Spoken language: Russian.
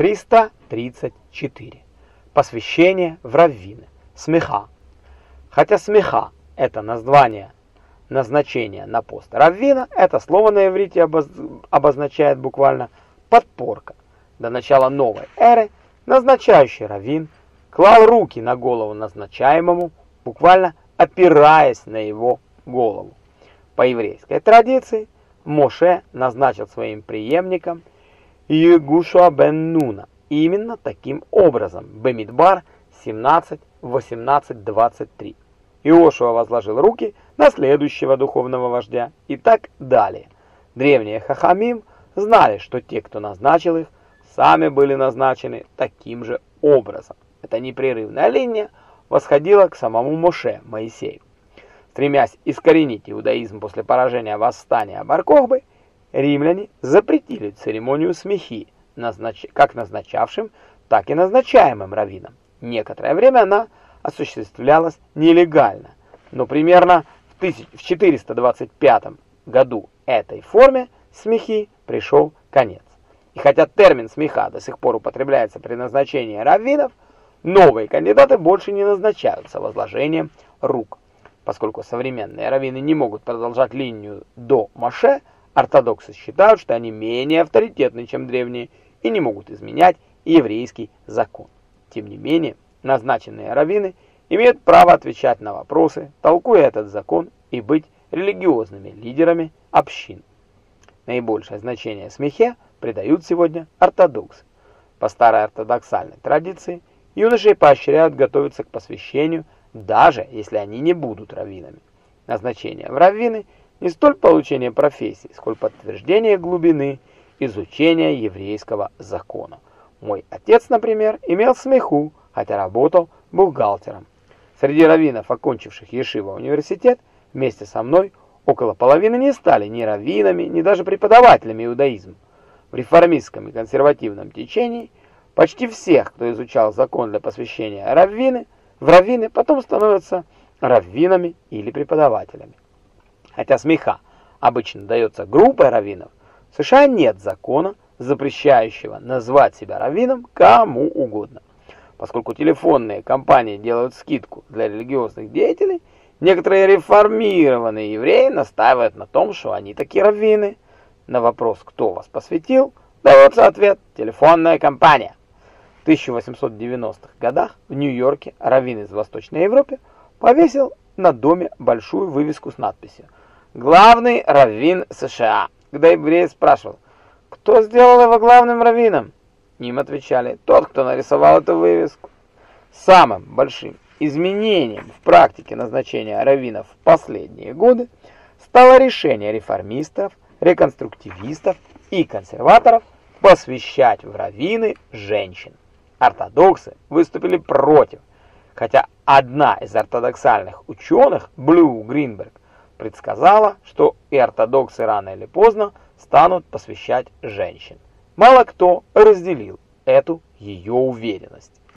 334. Посвящение в раввины. Смеха. Хотя смеха – это название назначения на пост раввина, это слово на иврите обоз... обозначает буквально подпорка. До начала новой эры назначающий раввин клал руки на голову назначаемому, буквально опираясь на его голову. По еврейской традиции Моше назначил своим преемником Егушуа бен Нуна. Именно таким образом. Бемидбар 17, 18, 23. Иошуа возложил руки на следующего духовного вождя и так далее. Древние хахамим знали, что те, кто назначил их, сами были назначены таким же образом. Эта непрерывная линия восходила к самому Моше, Моисею. Стремясь искоренить иудаизм после поражения восстания Бар-Кохбы, римляне запретили церемонию смехи назнач... как назначавшим, так и назначаемым раввинам. Некоторое время она осуществлялась нелегально, но примерно в, 1000... в 425 году этой форме смехи пришел конец. И хотя термин смеха до сих пор употребляется при назначении раввинов, новые кандидаты больше не назначаются возложением рук. Поскольку современные раввины не могут продолжать линию до Маше, Ортодоксы считают, что они менее авторитетны, чем древние, и не могут изменять еврейский закон. Тем не менее, назначенные раввины имеют право отвечать на вопросы, толкуя этот закон и быть религиозными лидерами общин. Наибольшее значение смехе придают сегодня ортодоксы. По старой ортодоксальной традиции юношей поощряют готовиться к посвящению, даже если они не будут раввинами. Назначение в раввины – не столь получение профессии, сколь подтверждение глубины изучения еврейского закона. Мой отец, например, имел смеху, хотя работал бухгалтером. Среди раввинов, окончивших Ешива университет, вместе со мной около половины не стали ни раввинами, ни даже преподавателями иудаизма. В реформистском и консервативном течении почти всех, кто изучал закон для посвящения раввины, в раввины потом становятся раввинами или преподавателями. Хотя смеха обычно дается группой раввинов, в США нет закона, запрещающего назвать себя раввином кому угодно. Поскольку телефонные компании делают скидку для религиозных деятелей, некоторые реформированные евреи настаивают на том, что они такие раввины. На вопрос, кто вас посвятил, дается ответ «телефонная компания». В 1890-х годах в Нью-Йорке раввин из Восточной Европы повесил на доме большую вывеску с надписью главный раввин США. Когда еврей спрашивал, кто сделал его главным раввином, им отвечали, тот, кто нарисовал эту вывеску. Самым большим изменением в практике назначения раввинов в последние годы стало решение реформистов, реконструктивистов и консерваторов посвящать в раввины женщин. Ортодоксы выступили против, хотя одна из ортодоксальных ученых, Блю Гринберг, предсказала, что и ортодоксы рано или поздно станут посвящать женщин. Мало кто разделил эту ее уверенность.